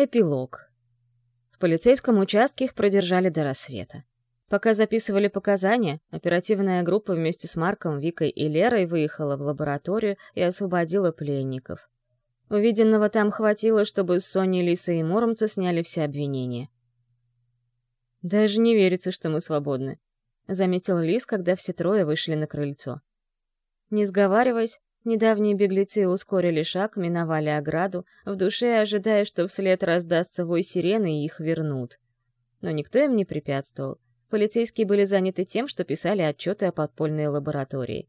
Эпилог. В полицейском участке их продержали до рассвета. Пока записывали показания, оперативная группа вместе с Марком, Викой и Лерой выехала в лабораторию и освободила пленников. Увиденного там хватило, чтобы с Соней, Лисой и Муромца сняли все обвинения. «Даже не верится, что мы свободны», — заметил Лис, когда все трое вышли на крыльцо. Не сговариваясь, Недавние беглецы ускорили шаг, миновали ограду, в душе ожидая, что вслед раздастся вой сирены и их вернут. Но никто им не препятствовал. Полицейские были заняты тем, что писали отчеты о подпольной лаборатории.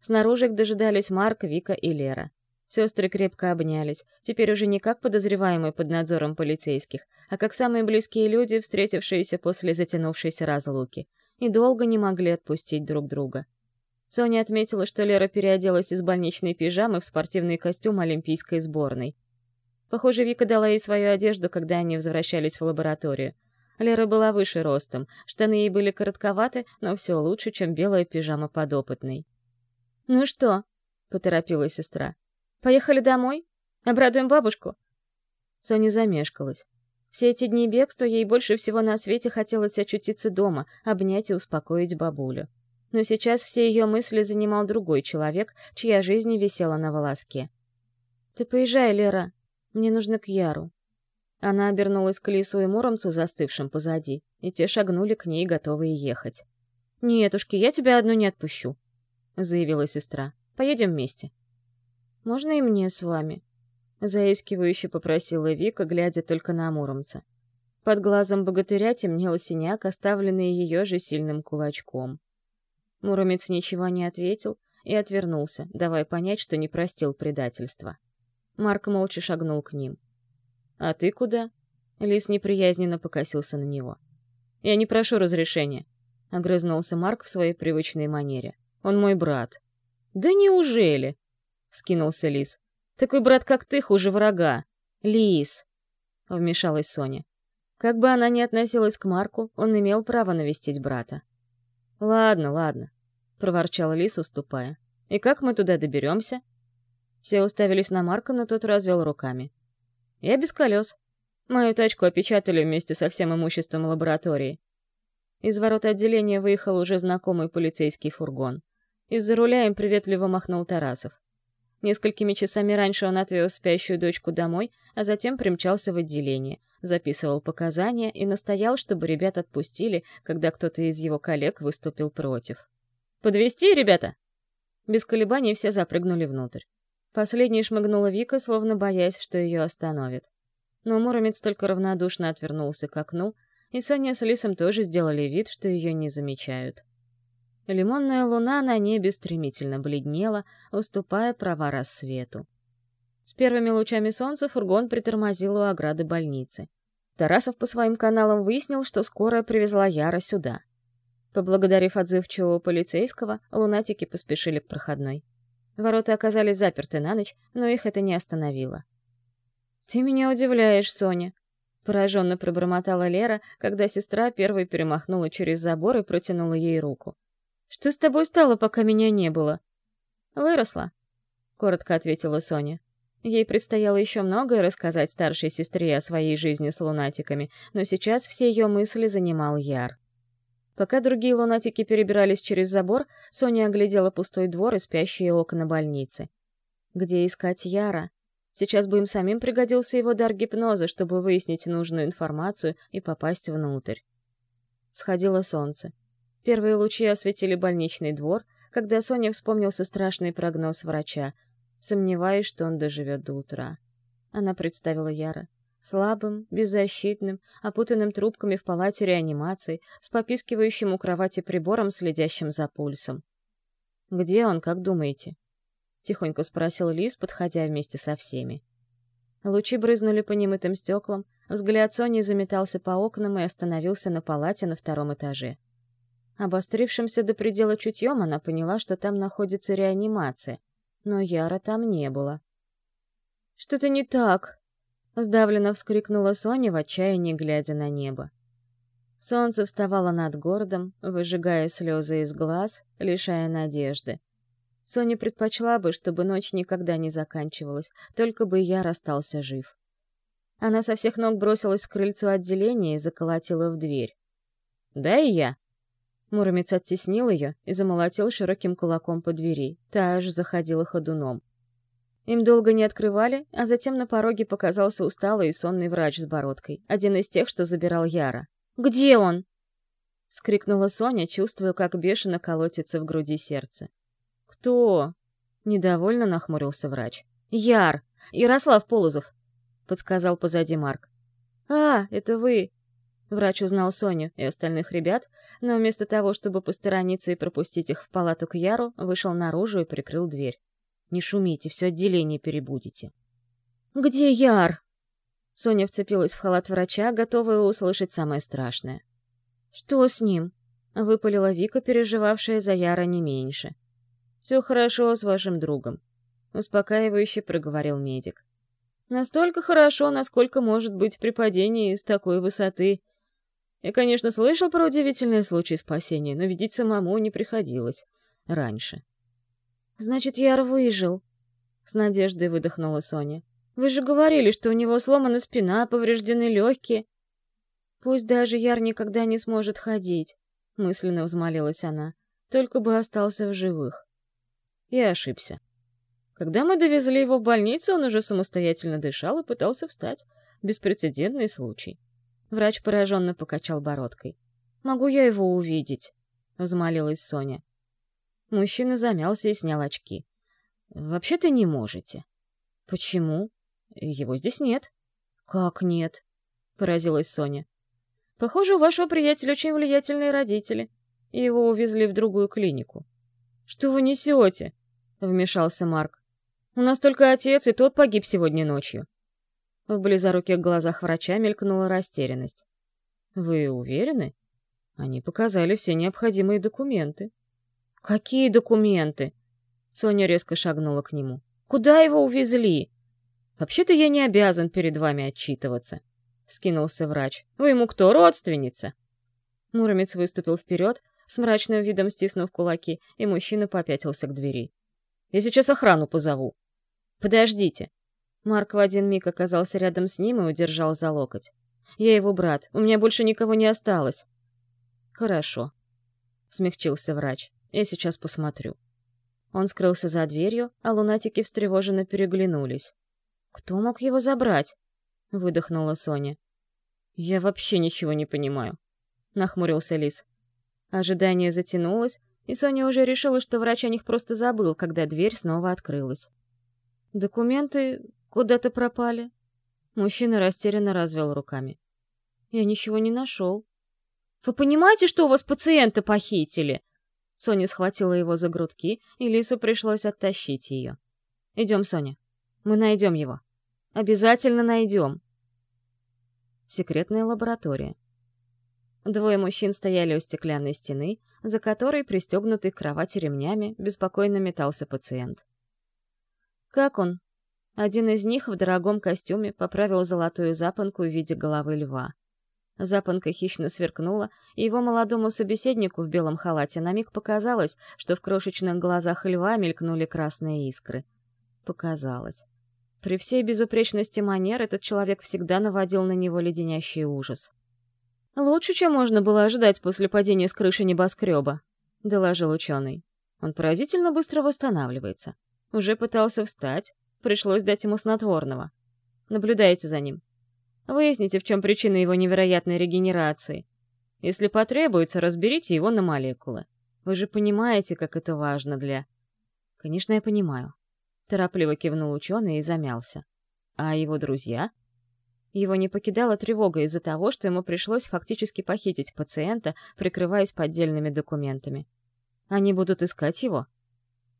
Снаружи их дожидались Марк, Вика и Лера. Сестры крепко обнялись, теперь уже не как подозреваемые под надзором полицейских, а как самые близкие люди, встретившиеся после затянувшейся разлуки, и долго не могли отпустить друг друга. Соня отметила, что Лера переоделась из больничной пижамы в спортивный костюм олимпийской сборной. Похоже, Вика дала ей свою одежду, когда они возвращались в лабораторию. Лера была выше ростом, штаны ей были коротковаты, но все лучше, чем белая пижама подопытной. «Ну что?» — поторопила сестра. «Поехали домой? Обрадуем бабушку?» Соня замешкалась. Все эти дни бегства ей больше всего на свете хотелось очутиться дома, обнять и успокоить бабулю но сейчас все ее мысли занимал другой человек, чья жизнь висела на волоске. «Ты поезжай, Лера. Мне нужно к Яру». Она обернулась к Лису и Муромцу, застывшим позади, и те шагнули к ней, готовые ехать. «Нетушки, я тебя одну не отпущу», — заявила сестра. «Поедем вместе». «Можно и мне с вами?» — заискивающе попросила Вика, глядя только на Муромца. Под глазом богатыря темнел синяк, оставленный ее же сильным кулачком. Муромец ничего не ответил и отвернулся, давая понять, что не простил предательства. Марк молча шагнул к ним. «А ты куда?» Лис неприязненно покосился на него. «Я не прошу разрешения», — огрызнулся Марк в своей привычной манере. «Он мой брат». «Да неужели?» — скинулся Лис. «Такой брат, как ты, хуже врага». «Лис!» — вмешалась Соня. Как бы она ни относилась к Марку, он имел право навестить брата. «Ладно, ладно», — проворчал Лис, уступая. «И как мы туда доберемся?» Все уставились на Марка, но тот развел руками. «Я без колес. Мою тачку опечатали вместе со всем имуществом лаборатории». Из ворот отделения выехал уже знакомый полицейский фургон. Из-за руля им приветливо махнул Тарасов. Несколькими часами раньше он отвез спящую дочку домой, а затем примчался в отделение, записывал показания и настоял, чтобы ребят отпустили, когда кто-то из его коллег выступил против. «Подвезти, ребята?» Без колебаний все запрыгнули внутрь. Последней шмыгнула Вика, словно боясь, что ее остановит. Но Муромец только равнодушно отвернулся к окну, и Соня с Лисом тоже сделали вид, что ее не замечают. Лимонная луна на небе стремительно бледнела, уступая права рассвету. С первыми лучами солнца фургон притормозил у ограды больницы. Тарасов по своим каналам выяснил, что скорая привезла Яра сюда. Поблагодарив отзывчивого полицейского, лунатики поспешили к проходной. Ворота оказались заперты на ночь, но их это не остановило. «Ты меня удивляешь, Соня», — пораженно пробормотала Лера, когда сестра первой перемахнула через забор и протянула ей руку. «Что с тобой стало, пока меня не было?» «Выросла», — коротко ответила Соня. Ей предстояло еще многое рассказать старшей сестре о своей жизни с лунатиками, но сейчас все ее мысли занимал Яр. Пока другие лунатики перебирались через забор, Соня оглядела пустой двор и спящие окна больницы. Где искать Яра? Сейчас бы им самим пригодился его дар гипноза, чтобы выяснить нужную информацию и попасть внутрь. Сходило солнце. Первые лучи осветили больничный двор, когда Соня вспомнился страшный прогноз врача, сомневаясь, что он доживет до утра. Она представила Яра слабым, беззащитным, опутанным трубками в палате реанимации, с попискивающим у кровати прибором, следящим за пульсом. «Где он, как думаете?» — тихонько спросил Лис, подходя вместе со всеми. Лучи брызнули по немытым стеклам, взгляд Сони заметался по окнам и остановился на палате на втором этаже. Обострившимся до предела чутьем она поняла, что там находится реанимация, но Яра там не было. «Что-то не так», Сдавленно вскрикнула Соня в отчаянии, глядя на небо. Солнце вставало над городом, выжигая слезы из глаз, лишая надежды. Соня предпочла бы, чтобы ночь никогда не заканчивалась, только бы я расстался жив. Она со всех ног бросилась к крыльцу отделения и заколотила в дверь. «Да и я!» Муромец оттеснил ее и замолотил широким кулаком по двери. Та аж заходила ходуном. Им долго не открывали, а затем на пороге показался усталый и сонный врач с бородкой, один из тех, что забирал Яра. «Где он?» — скрикнула Соня, чувствуя, как бешено колотится в груди сердце. «Кто?» — недовольно нахмурился врач. «Яр! Ярослав Полозов!» — подсказал позади Марк. «А, это вы!» Врач узнал Соню и остальных ребят, но вместо того, чтобы посторониться и пропустить их в палату к Яру, вышел наружу и прикрыл дверь. «Не шумите, все отделение перебудете». «Где Яр?» Соня вцепилась в халат врача, готовая услышать самое страшное. «Что с ним?» — выпалила Вика, переживавшая за Яра не меньше. «Все хорошо с вашим другом», — успокаивающе проговорил медик. «Настолько хорошо, насколько может быть при падении с такой высоты. Я, конечно, слышал про удивительные случаи спасения, но видеть самому не приходилось. Раньше». «Значит, Яр выжил», — с надеждой выдохнула Соня. «Вы же говорили, что у него сломана спина, повреждены легкие». «Пусть даже Яр никогда не сможет ходить», — мысленно взмолилась она. «Только бы остался в живых». Я ошибся. Когда мы довезли его в больницу, он уже самостоятельно дышал и пытался встать. Беспрецедентный случай. Врач пораженно покачал бородкой. «Могу я его увидеть?» — взмолилась Соня. Мужчина замялся и снял очки. «Вообще-то не можете». «Почему?» «Его здесь нет». «Как нет?» — поразилась Соня. «Похоже, у вашего приятеля очень влиятельные родители, и его увезли в другую клинику». «Что вы несете?» — вмешался Марк. «У нас только отец, и тот погиб сегодня ночью». В близоруких глазах врача мелькнула растерянность. «Вы уверены?» Они показали все необходимые документы. «Какие документы?» Соня резко шагнула к нему. «Куда его увезли?» «Вообще-то я не обязан перед вами отчитываться», — скинулся врач. «Вы ему кто, родственница?» Муромец выступил вперед, с мрачным видом стиснув кулаки, и мужчина попятился к двери. Я сейчас охрану позову. Подождите. Марк в один миг оказался рядом с ним и удержал за локоть. Я его брат, у меня больше никого не осталось. Хорошо. Смягчился врач. Я сейчас посмотрю. Он скрылся за дверью, а лунатики встревоженно переглянулись. «Кто мог его забрать?» — выдохнула Соня. «Я вообще ничего не понимаю», — нахмурился Лис. Ожидание затянулось, и Соня уже решила, что врач о них просто забыл, когда дверь снова открылась. «Документы куда-то пропали?» Мужчина растерянно развел руками. «Я ничего не нашел». «Вы понимаете, что у вас пациента похитили?» Соня схватила его за грудки, и Лису пришлось оттащить ее. «Идем, Соня. Мы найдем его. Обязательно найдем». Секретная лаборатория. Двое мужчин стояли у стеклянной стены, за которой, пристегнутый к кровати ремнями, беспокойно метался пациент. «Как он?» Один из них в дорогом костюме поправил золотую запонку в виде головы льва. Запонка хищно сверкнула, и его молодому собеседнику в белом халате на миг показалось, что в крошечных глазах льва мелькнули красные искры. Показалось. При всей безупречности манер этот человек всегда наводил на него леденящий ужас. «Лучше, чем можно было ожидать после падения с крыши небоскреба», — доложил ученый. Он поразительно быстро восстанавливается. Уже пытался встать, пришлось дать ему снотворного. Наблюдайте за ним. Выясните, в чем причина его невероятной регенерации. Если потребуется, разберите его на молекулы. Вы же понимаете, как это важно для... Конечно, я понимаю. Торопливо кивнул ученый и замялся. А его друзья? Его не покидала тревога из-за того, что ему пришлось фактически похитить пациента, прикрываясь поддельными документами. Они будут искать его?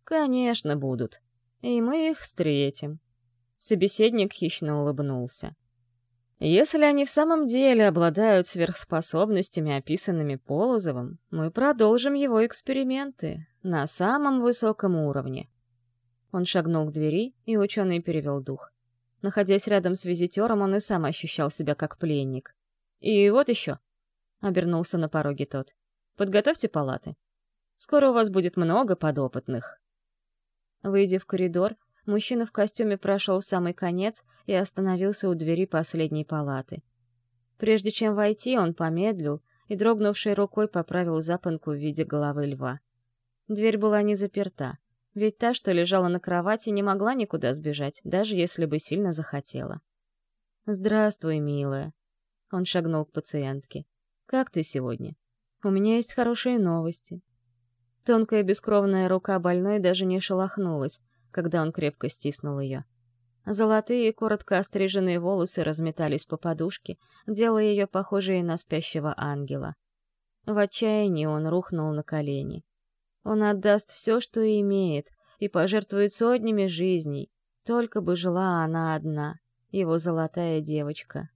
Конечно, будут. И мы их встретим. Собеседник хищно улыбнулся. Если они в самом деле обладают сверхспособностями, описанными Полозовым, мы продолжим его эксперименты на самом высоком уровне. Он шагнул к двери, и ученый перевел дух. Находясь рядом с визитером, он и сам ощущал себя как пленник. «И вот еще», — обернулся на пороге тот, — «подготовьте палаты. Скоро у вас будет много подопытных». Выйдя в коридор, Мужчина в костюме прошел в самый конец и остановился у двери последней палаты. Прежде чем войти, он помедлил и дрогнувшей рукой поправил запонку в виде головы льва. Дверь была не заперта, ведь та, что лежала на кровати, не могла никуда сбежать, даже если бы сильно захотела. «Здравствуй, милая», — он шагнул к пациентке. «Как ты сегодня? У меня есть хорошие новости». Тонкая бескровная рука больной даже не шелохнулась, когда он крепко стиснул ее. Золотые, коротко остриженные волосы разметались по подушке, делая ее похожей на спящего ангела. В отчаянии он рухнул на колени. Он отдаст все, что имеет, и пожертвует сотнями жизней, только бы жила она одна, его золотая девочка,